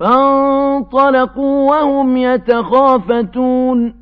فانطلقوا وهم يتخافتون